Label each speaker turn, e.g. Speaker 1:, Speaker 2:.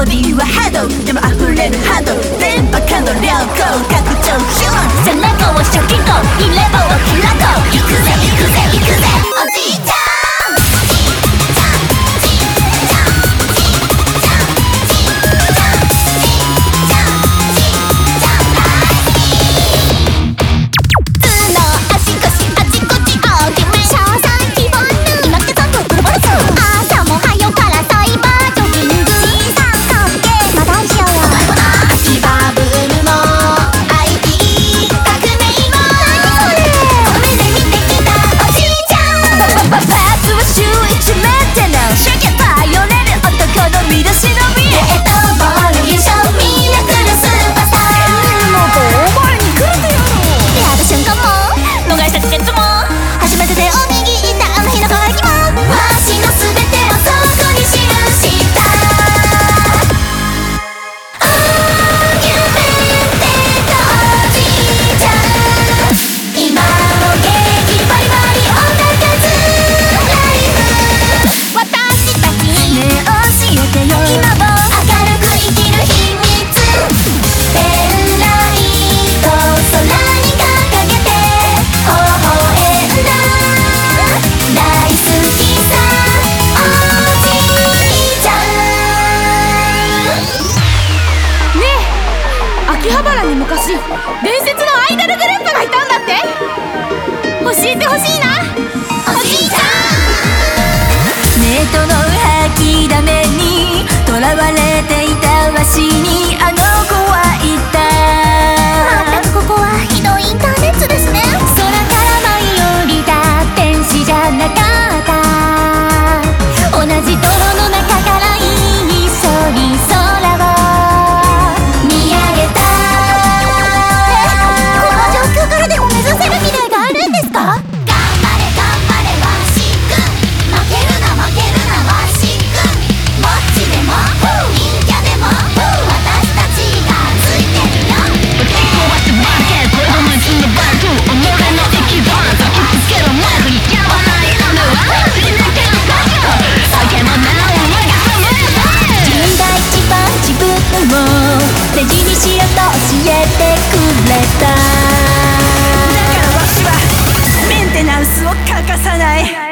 Speaker 1: ボディはハードでも溢れるハード電波可能量高角伝説のアイドルグループがいたんだって。教えてほ
Speaker 2: しいな。おじいちゃん。
Speaker 1: ネットの吐きだめにとらわれていたわしにあのくれた。だからわしはメンテナンスを欠かさない。